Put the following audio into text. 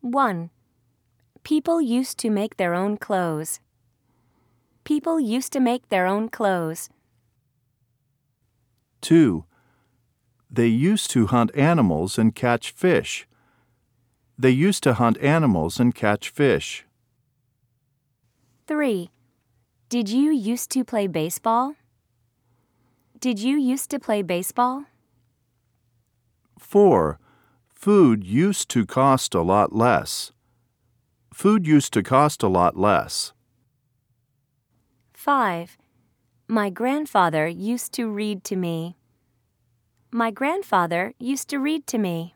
1. People used to make their own clothes. People used to make their own clothes. 2. They used to hunt animals and catch fish. They used to hunt animals and catch fish. 3. Did you used to play baseball? Did you used to play baseball? 4. Food used to cost a lot less. Food used to cost a lot less. 5. My grandfather used to read to me. My grandfather used to read to me.